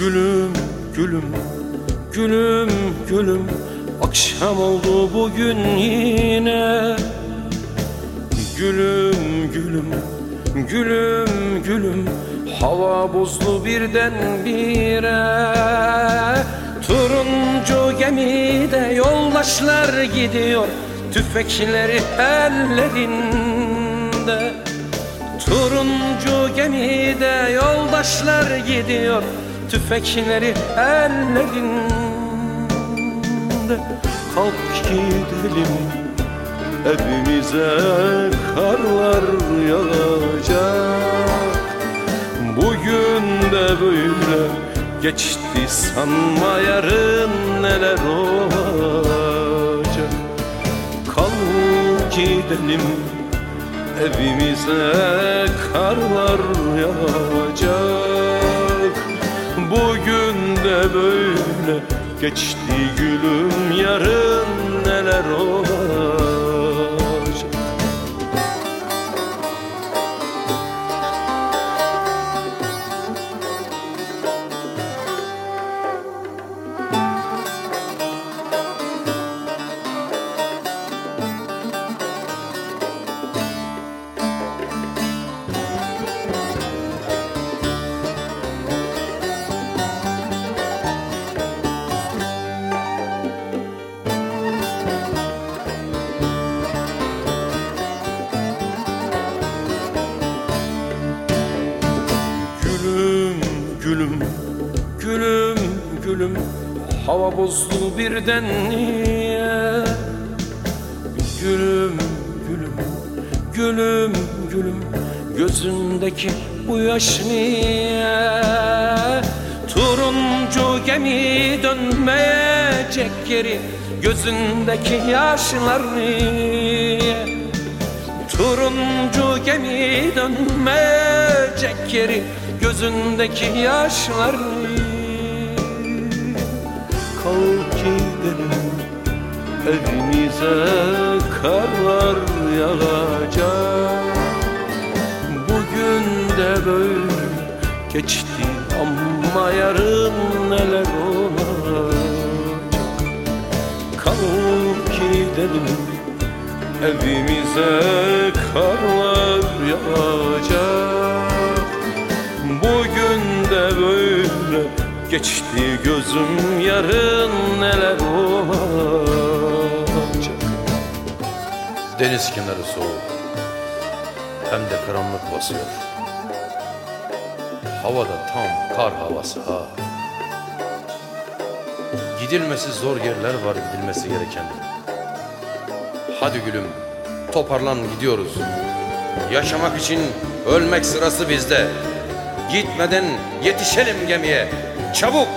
Gülüm gülüm gülüm gülüm. Akşam oldu bugün yine. Gülüm gülüm gülüm gülüm. Hava bozdu birden bire. Turuncu gemide yoldaşlar gidiyor. Tüfekleri ellerinde. Turuncu gemide yoldaşlar gidiyor Tüfekleri ellerinde. Kalk gidelim evimize karlar yağacak. Bugün de böyle geçti sanma yarın neler olacak. Kalk gidelim Evimize karlar yağacak geçti gülüm Yarın neler olacak gülüm Hava bozdu birden niye? Gülüm gülüm gülüm gülüm Gözündeki bu yaş niye? Turuncu gemi dönmeyecek geri Gözündeki yaşlar niye? Turuncu gemi dönmeyecek geri Gözündeki yaşlar Kalk gidelim evimize karlar yağacak. Bugün de böyle geçti ama yarın neler olacak? Kalk gidelim Evimize karlar yağacak. Bugün de böyle geçti gözüm Yarın neler olacak? Deniz kenarı soğuk. Hem de karanlık basıyor. Havada tam kar havası ha. Gidilmesi zor yerler var gidilmesi gereken. Hadi gülüm toparlan gidiyoruz. Yaşamak için ölmek sırası bizde. Gitmeden yetişelim gemiye Çabuk